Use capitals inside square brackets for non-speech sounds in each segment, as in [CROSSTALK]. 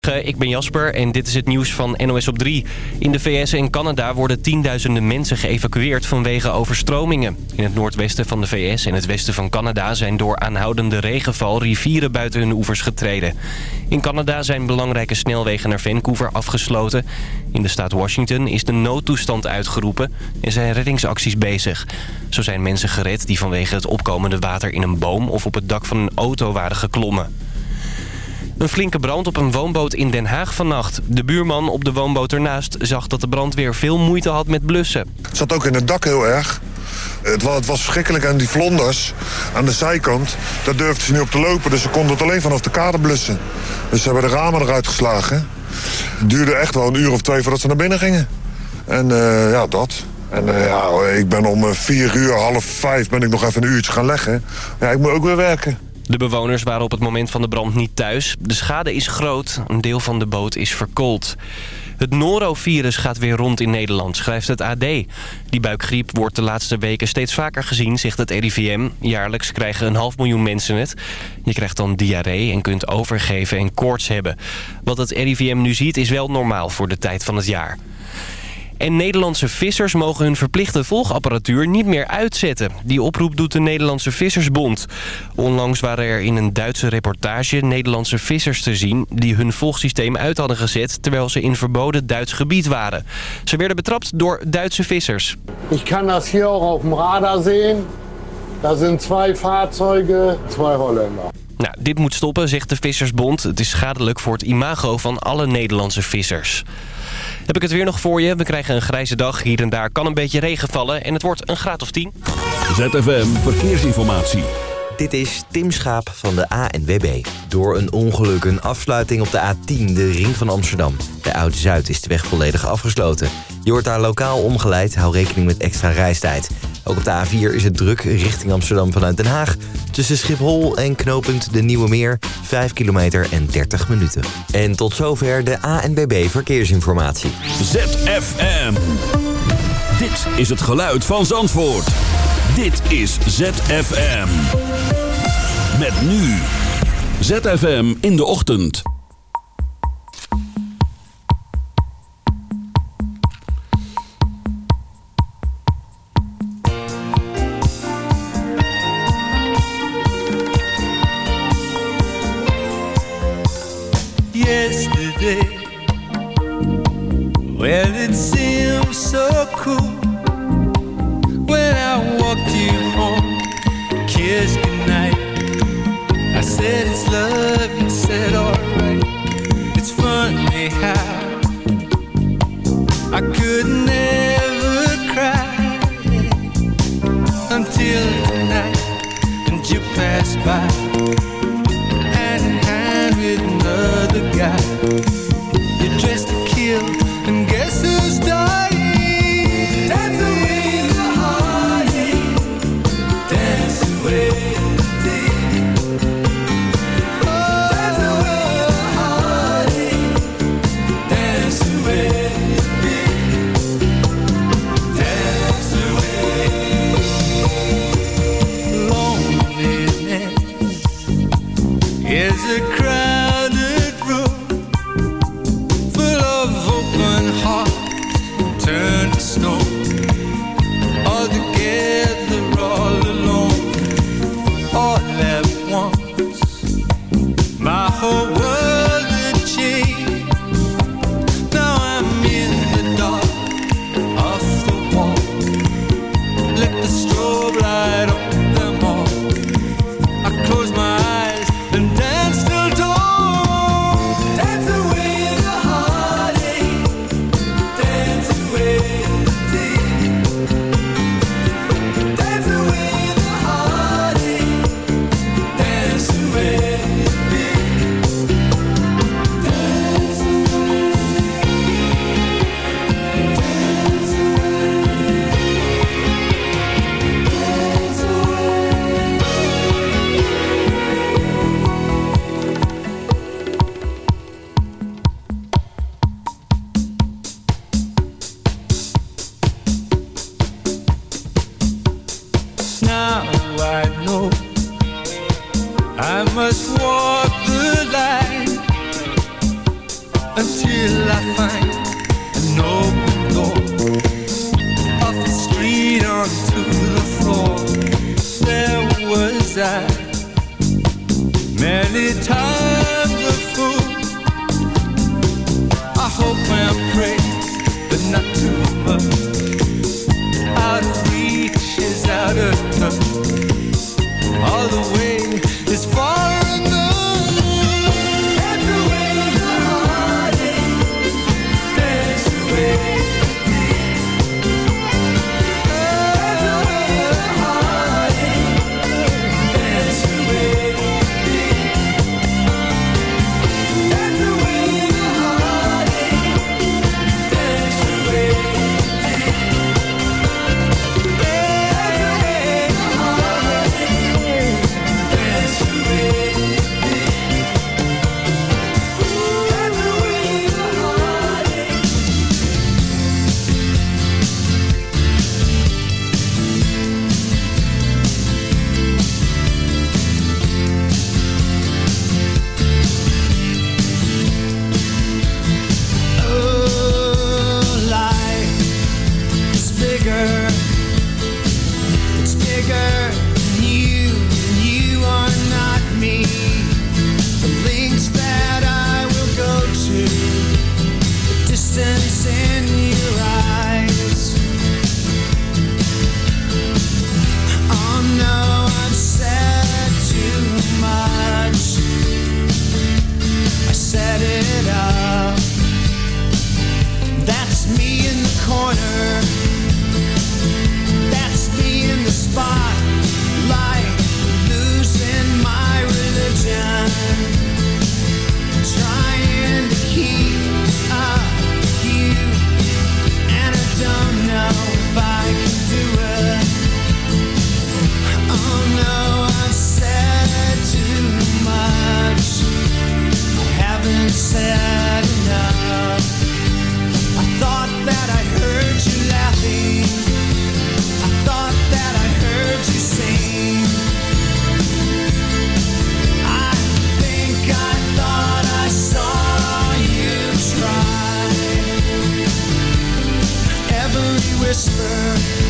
Ik ben Jasper en dit is het nieuws van NOS op 3. In de VS en Canada worden tienduizenden mensen geëvacueerd vanwege overstromingen. In het noordwesten van de VS en het westen van Canada zijn door aanhoudende regenval rivieren buiten hun oevers getreden. In Canada zijn belangrijke snelwegen naar Vancouver afgesloten. In de staat Washington is de noodtoestand uitgeroepen en zijn reddingsacties bezig. Zo zijn mensen gered die vanwege het opkomende water in een boom of op het dak van een auto waren geklommen. Een flinke brand op een woonboot in Den Haag vannacht. De buurman op de woonboot ernaast zag dat de brandweer veel moeite had met blussen. Het zat ook in het dak heel erg. Het was, het was verschrikkelijk en die vlonders aan de zijkant, daar durfden ze niet op te lopen. Dus ze konden het alleen vanaf de kade blussen. Dus ze hebben de ramen eruit geslagen. Het duurde echt wel een uur of twee voordat ze naar binnen gingen. En uh, ja, dat. En uh, ja, ik ben om vier uur, half vijf ben ik nog even een uurtje gaan leggen. Ja, ik moet ook weer werken. De bewoners waren op het moment van de brand niet thuis. De schade is groot. Een deel van de boot is verkoold. Het norovirus gaat weer rond in Nederland, schrijft het AD. Die buikgriep wordt de laatste weken steeds vaker gezien, zegt het RIVM. Jaarlijks krijgen een half miljoen mensen het. Je krijgt dan diarree en kunt overgeven en koorts hebben. Wat het RIVM nu ziet is wel normaal voor de tijd van het jaar. En Nederlandse vissers mogen hun verplichte volgapparatuur niet meer uitzetten. Die oproep doet de Nederlandse Vissersbond. Onlangs waren er in een Duitse reportage Nederlandse vissers te zien... die hun volgsysteem uit hadden gezet terwijl ze in verboden Duits gebied waren. Ze werden betrapt door Duitse vissers. Ik kan dat hier ook op dem radar zien. Dat zijn twee vliegtuigen, twee Holländer. Nou, dit moet stoppen, zegt de Vissersbond. Het is schadelijk voor het imago van alle Nederlandse vissers. Heb ik het weer nog voor je. We krijgen een grijze dag. Hier en daar kan een beetje regen vallen. En het wordt een graad of 10. ZFM Verkeersinformatie. Dit is Tim Schaap van de ANWB. Door een ongeluk een afsluiting op de A10, de ring van Amsterdam. De Oud-Zuid is de weg volledig afgesloten. Je wordt daar lokaal omgeleid, hou rekening met extra reistijd. Ook op de A4 is het druk richting Amsterdam vanuit Den Haag. Tussen Schiphol en knooppunt De Nieuwe Meer 5 kilometer en 30 minuten. En tot zover de ANBB Verkeersinformatie. ZFM. Dit is het geluid van Zandvoort. Dit is ZFM. Met nu. ZFM in de ochtend. Whisper,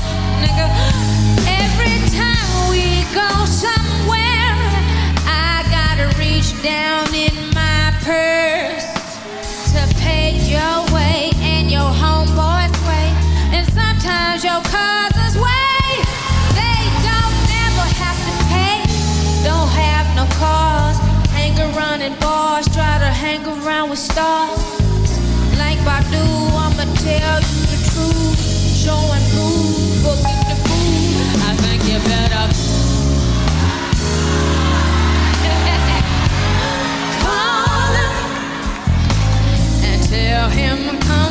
down in bars, try to hang around with stars. Like Badu, I'ma tell you the truth. Showing and prove, forget the fool. I think you better. [LAUGHS] Call him and tell him come.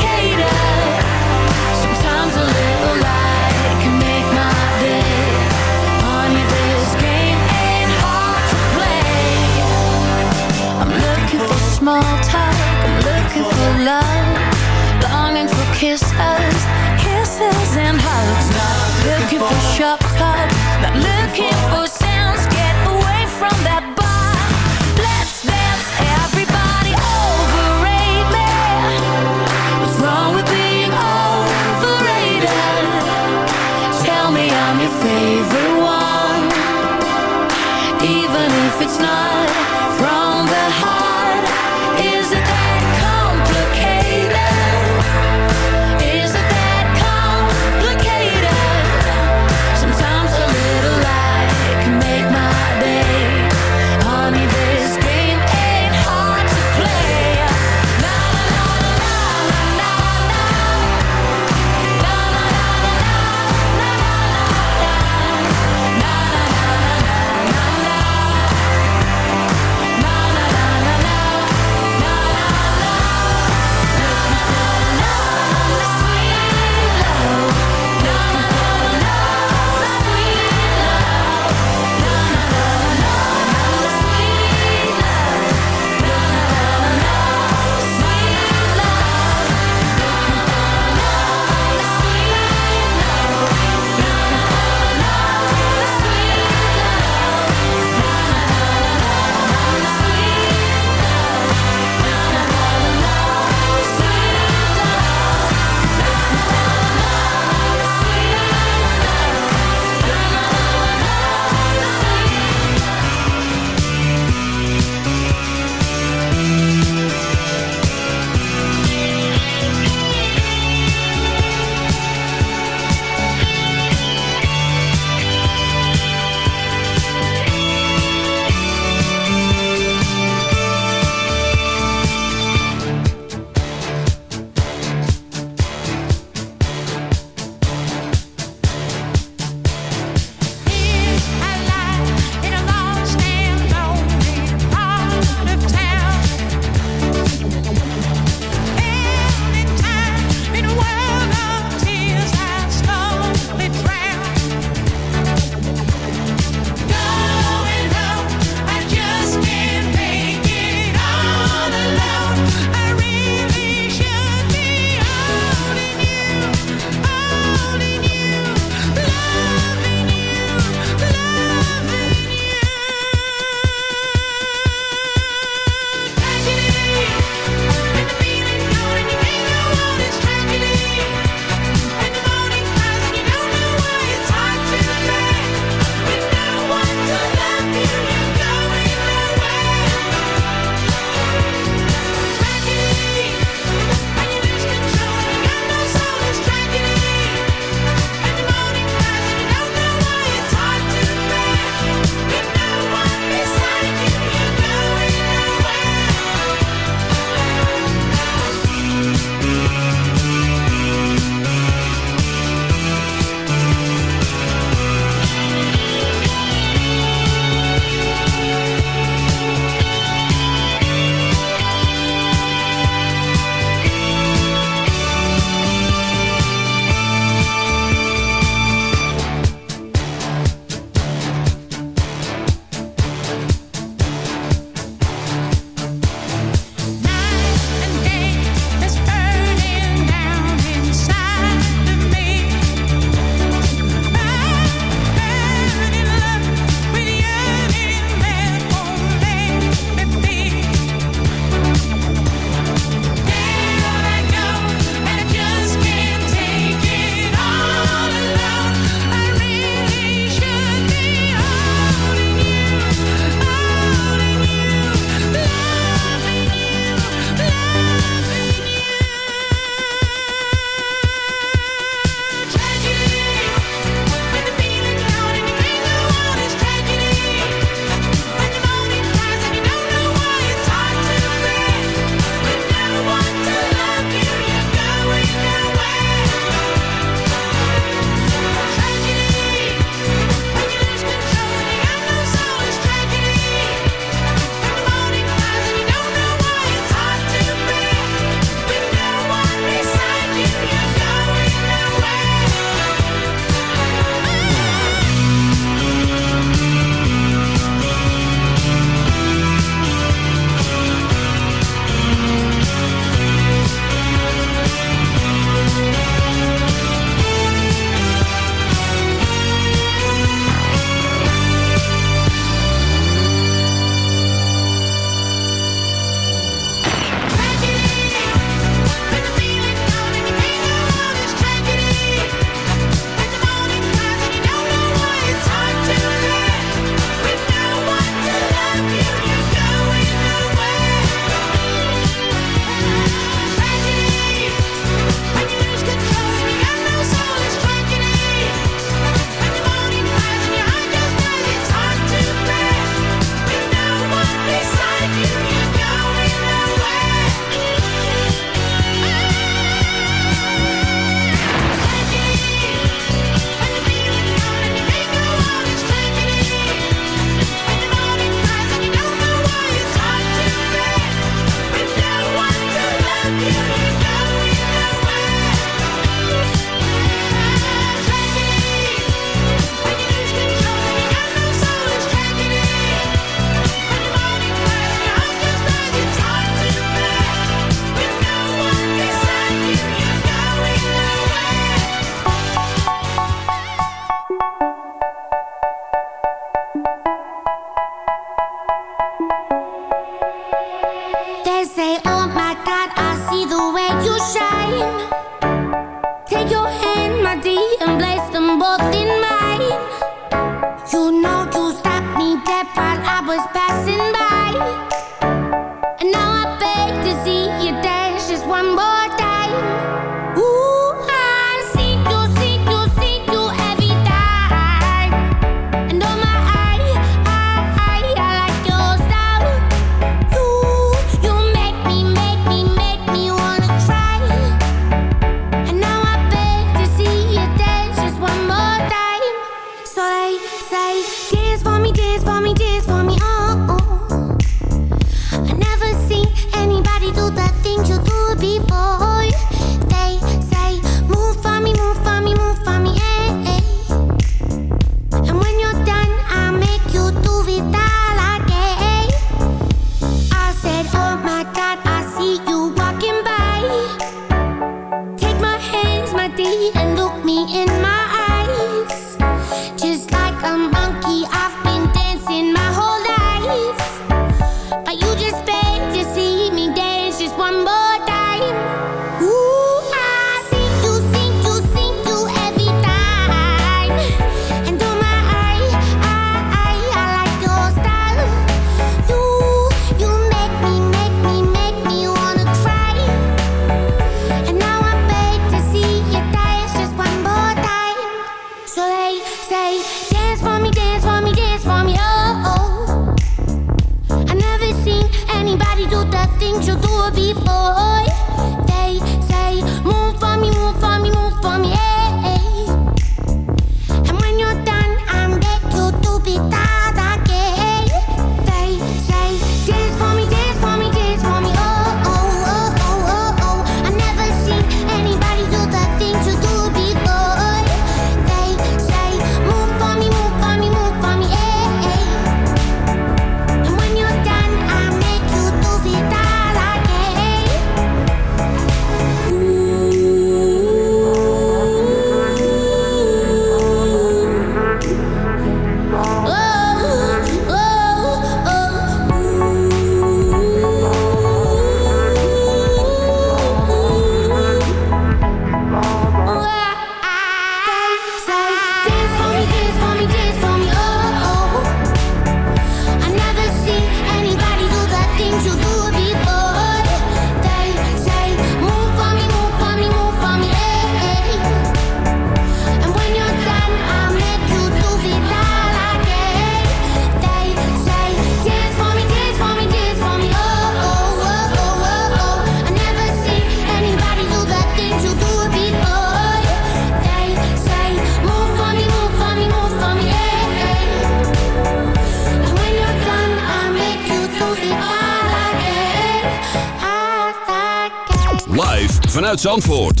Zandvoort.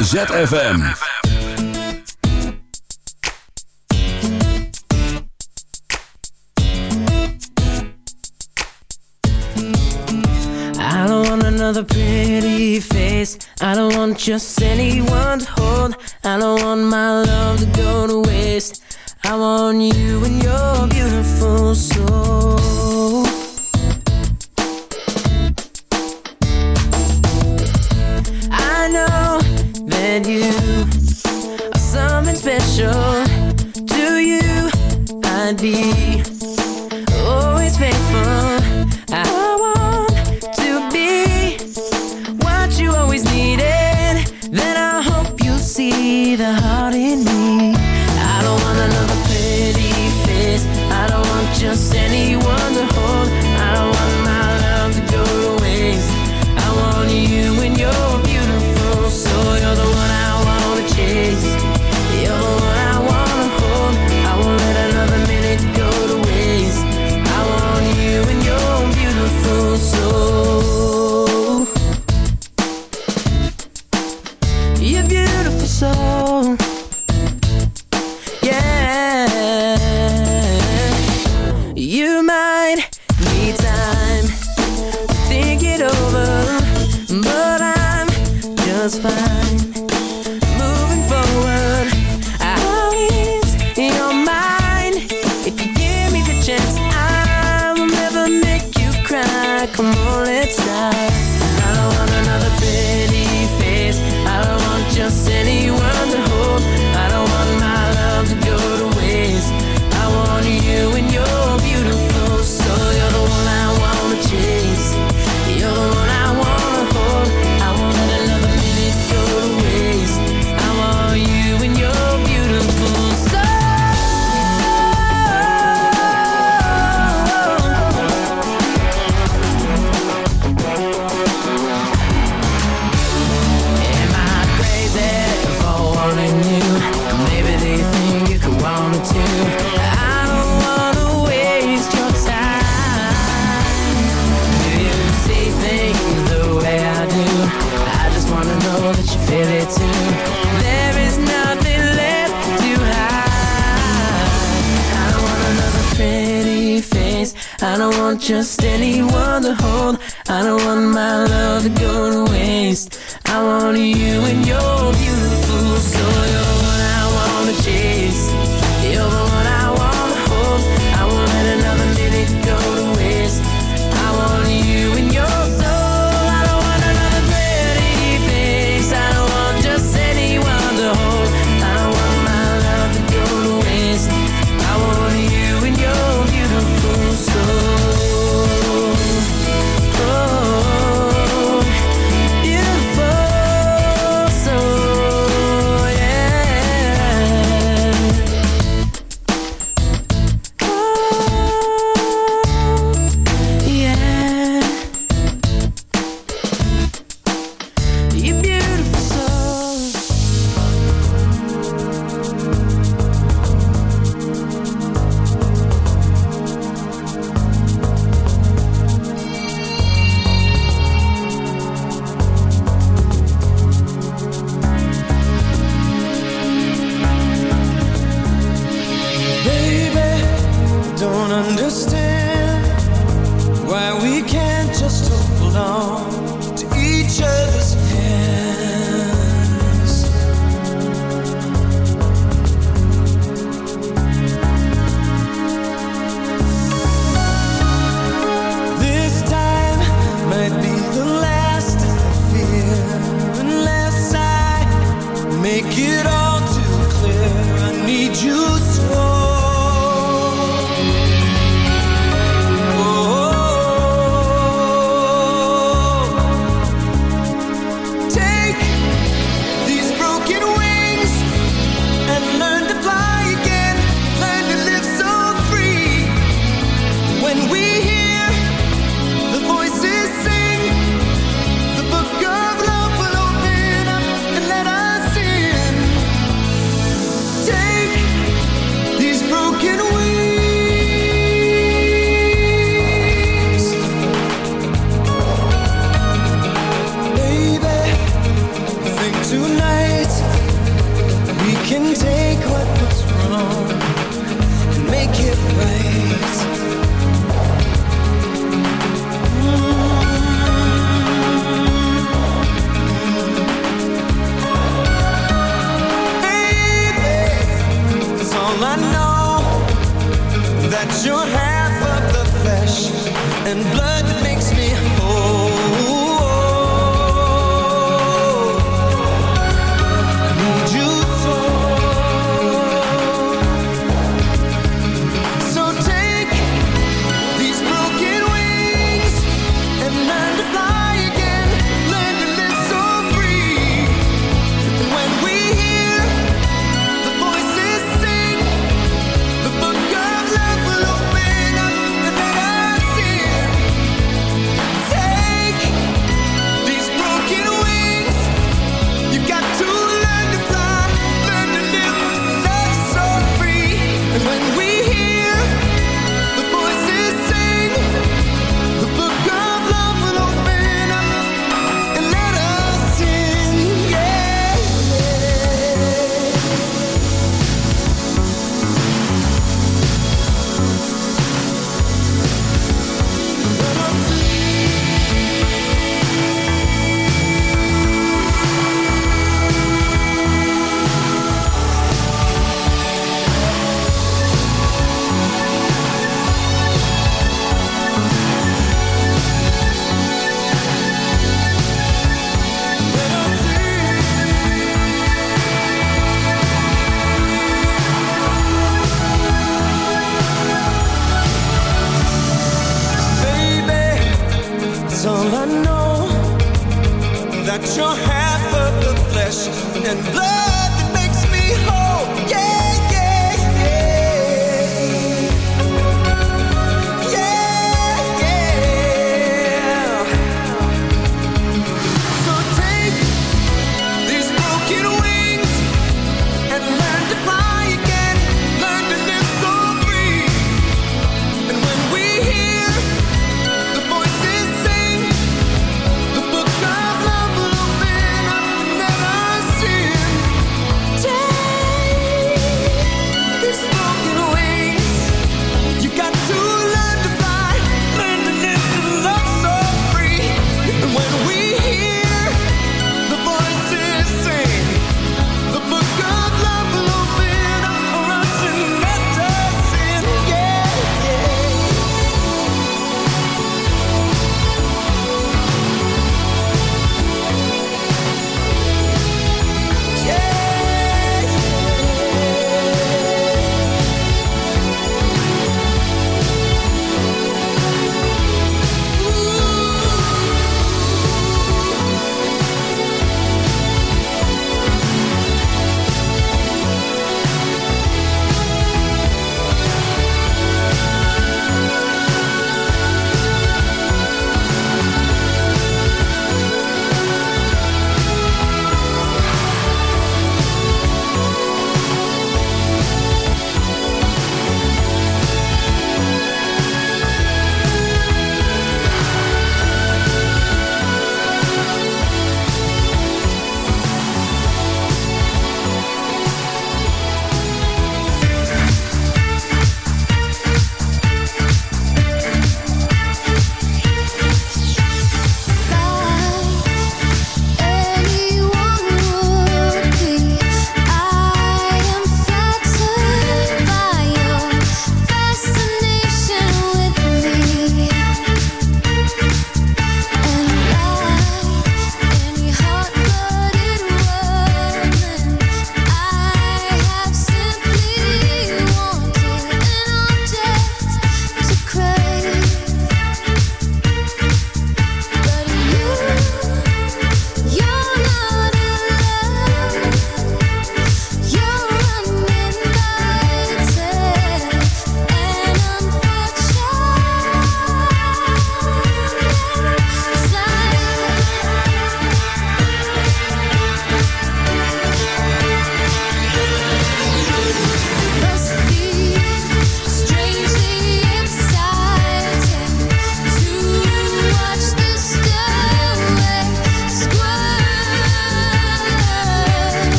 ZFM. I don't want another pretty face. I don't want just anyone to hold. I don't want my love to go to waste. I want you and your beautiful soul. you. Are something special to you I'd be understand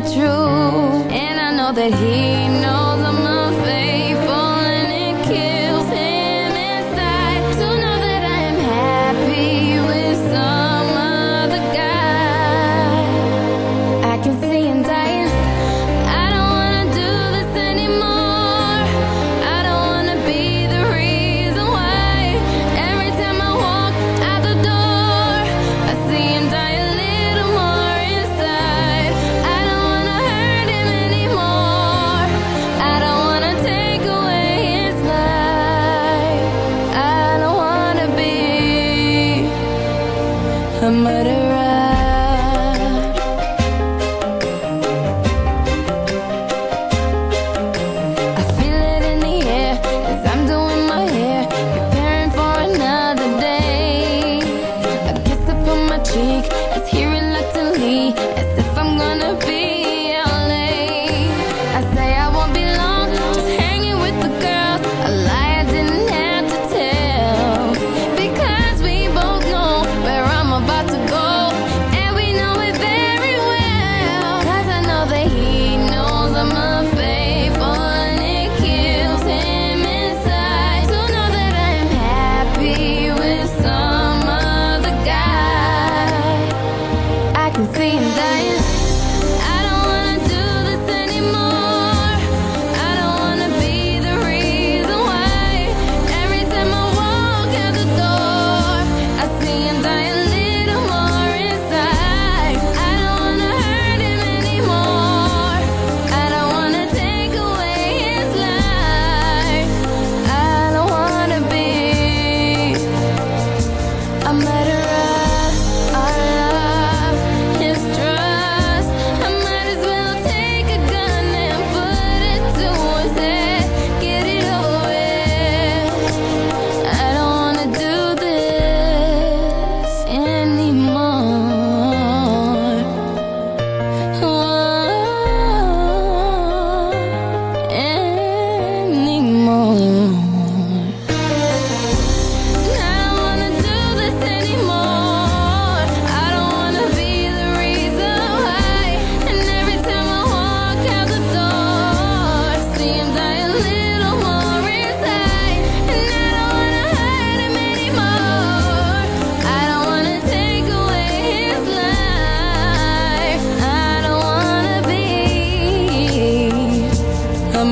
be true. And I know that he